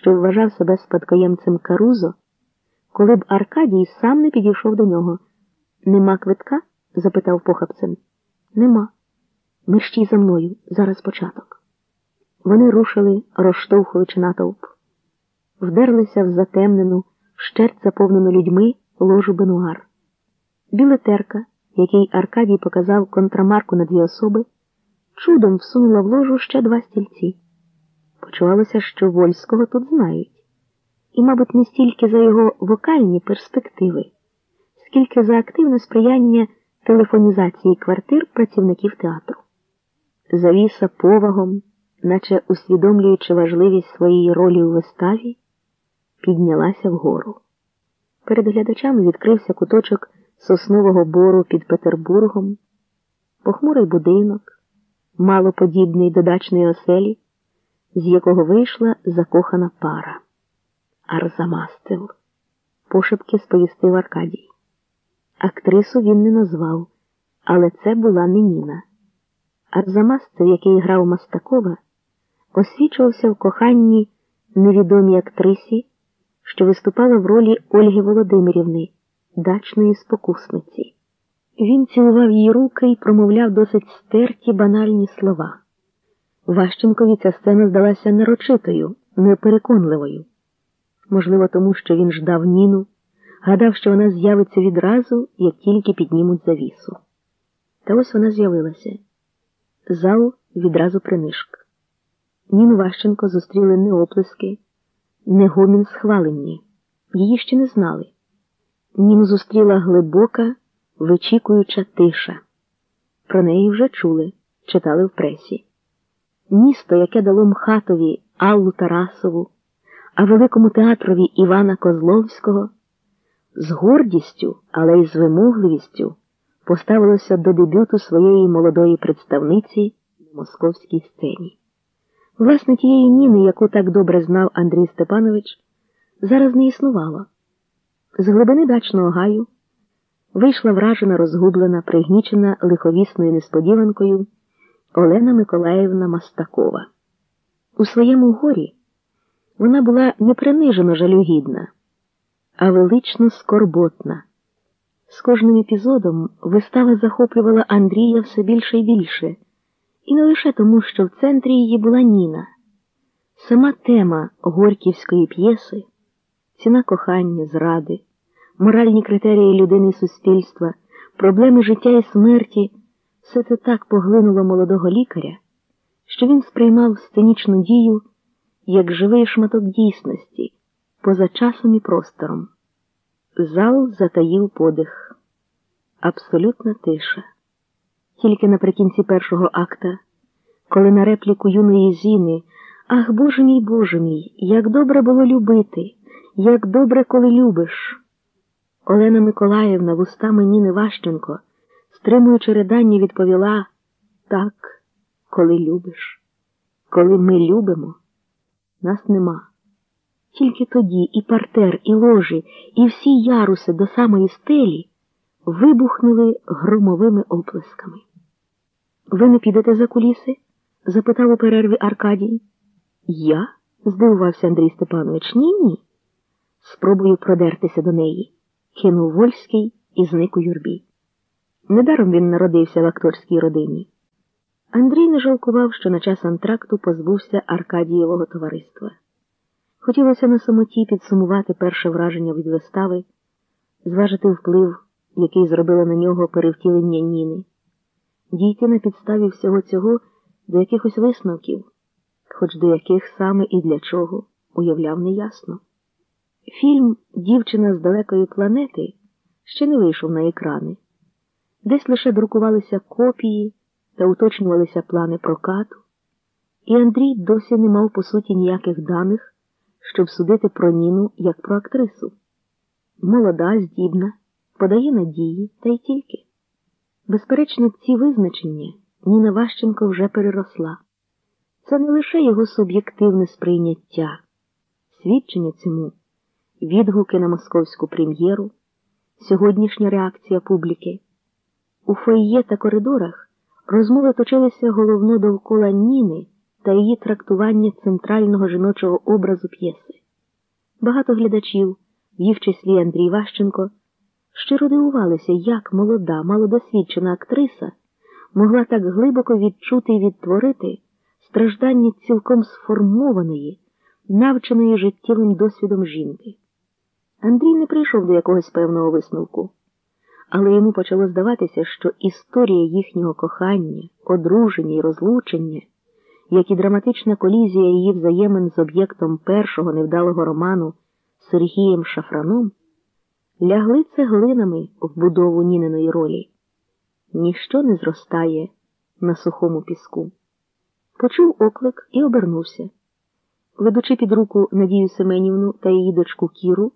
що вважав себе спадкоємцем Карузо, коли б Аркадій сам не підійшов до нього. Нема квитка? запитав похапцем. Нема. Мерщій за мною, зараз початок. Вони рушили, розштовхуючи натовп, вдерлися в затемнену, вщерть заповнену людьми ложу бенуар. Білетерка, який Аркадій показав контрамарку на дві особи, чудом всунула в ложу ще два стільці. Почувалося, що Вольського тут знають, і, мабуть, не стільки за його вокальні перспективи, скільки за активне сприяння телефонізації квартир працівників театру. Завіса повагом, наче усвідомлюючи важливість своєї ролі у виставі, піднялася вгору. Перед глядачами відкрився куточок соснового бору під Петербургом, похмурий будинок, малоподібний до оселі, з якого вийшла закохана пара. Арзамастил, пошепки сповістив Аркадій. Актрису він не назвав, але це була не Ніна. Арзамастив, який грав Мастакова, освічувався в коханні невідомій актрисі, що виступала в ролі Ольги Володимирівни, дачної спокусниці. Він цілував її руки і промовляв досить стерті банальні слова. Ващенкові ця сцена здалася нарочитою, непереконливою. Можливо, тому що він ждав Ніну, гадав, що вона з'явиться відразу, як тільки піднімуть завісу. Та ось вона з'явилася. Зал відразу принишк. Ніну Ващенко зустріли не оплески, не гомін схвалення. Її ще не знали. Ніну зустріла глибока, вичікуюча тиша. Про неї вже чули, читали в пресі. Місто, яке дало Мхатові Аллу Тарасову, а великому театрові Івана Козловського, з гордістю, але й з вимогливістю поставилося до дебюту своєї молодої представниці на московській сцені. Власне, тієї Ніни, яку так добре знав Андрій Степанович, зараз не існувало. З глибини дачного гаю вийшла вражена, розгублена, пригнічена лиховісною несподіванкою Олена Миколаївна Мастакова. У своєму горі вона була не принижено жалюгідна, а велично скорботна. З кожним епізодом вистава захоплювала Андрія все більше і більше, і не лише тому, що в центрі її була Ніна. Сама тема горьківської п'єси, ціна кохання, зради, моральні критерії людини і суспільства, проблеми життя і смерті все це так поглинуло молодого лікаря, що він сприймав сценічну дію як живий шматок дійсності поза часом і простором. Зал затаїв подих. Абсолютна тиша. Тільки наприкінці першого акта, коли на репліку юної Зіни Ах, Боже мій, Боже мій, як добре було любити, як добре, коли любиш. Олена Миколаївна вустами Ніни Ващенко, стримуючи ридання, відповіла так, коли любиш, коли ми любимо, нас нема. Тільки тоді і партер, і ложі, і всі яруси до самої стелі вибухнули громовими оплесками. Ви не підете за куліси? запитав у перерві Аркадій. Я? здивувався Андрій Степанович. Ні, ні. Спробую продертися до неї, кинув Вольський і зник у юрбі. Недаром він народився в акторській родині. Андрій не жалкував, що на час антракту позбувся Аркадієвого товариства. Хотілося на самоті підсумувати перше враження від вистави, зважити вплив, який зробило на нього перевтілення Ніни, дійти на підставі всього цього до якихось висновків, хоч до яких саме і для чого уявляв неясно. Фільм Дівчина з далекої планети ще не вийшов на екрани, десь лише друкувалися копії та уточнювалися плани прокату, і Андрій досі не мав по суті ніяких даних щоб судити про Ніну як про актрису. Молода, здібна, подає надії, та й тільки. Безперечно, ці визначення Ніна Ващенко вже переросла. Це не лише його суб'єктивне сприйняття, свідчення цьому, відгуки на московську прем'єру, сьогоднішня реакція публіки. У фойє та коридорах розмови точилися головно довкола Ніни та її трактування центрального жіночого образу п'єси. Багато глядачів, в їх числі Андрій Ващенко, щиро дивувалися, як молода, малодосвідчена актриса могла так глибоко відчути і відтворити страждання цілком сформованої, навченої життєвим досвідом жінки. Андрій не прийшов до якогось певного висновку, але йому почало здаватися, що історія їхнього кохання, одруження і розлучення, як і драматична колізія її взаємин з об'єктом першого невдалого роману Сергієм Шафраном, лягли цеглинами в будову Ніниної ролі. Ніщо не зростає на сухому піску. Почув оклик і обернувся. Ведучи під руку Надію Семенівну та її дочку Кіру,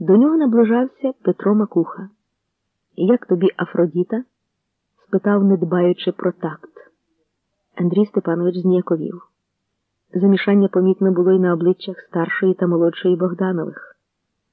до нього наближався Петро Макуха. Як тобі Афродіта? спитав, не дбаючи про такт. Андрій Степанович зніяковів. Замішання помітно було й на обличчях старшої та молодшої Богданових.